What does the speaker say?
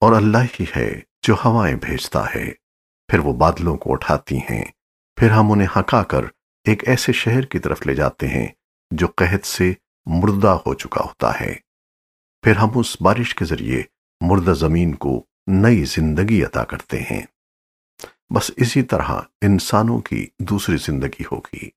اور اللہ ہی ہے جو ہوائیں بھیجتا ہے۔ پھر وہ بادلوں کو اٹھاتی ہیں۔ پھر ہم انہیں ہکا کر ایک ایسے شہر کی طرف لے جاتے ہیں جو قحط سے مردہ ہو چکا ہوتا ہے۔ پھر ہم اس بارش کے ذریعے مردہ زمین کو نئی زندگی عطا کرتے ہیں۔ بس اسی طرح انسانوں کی دوسری زندگی ہوگی۔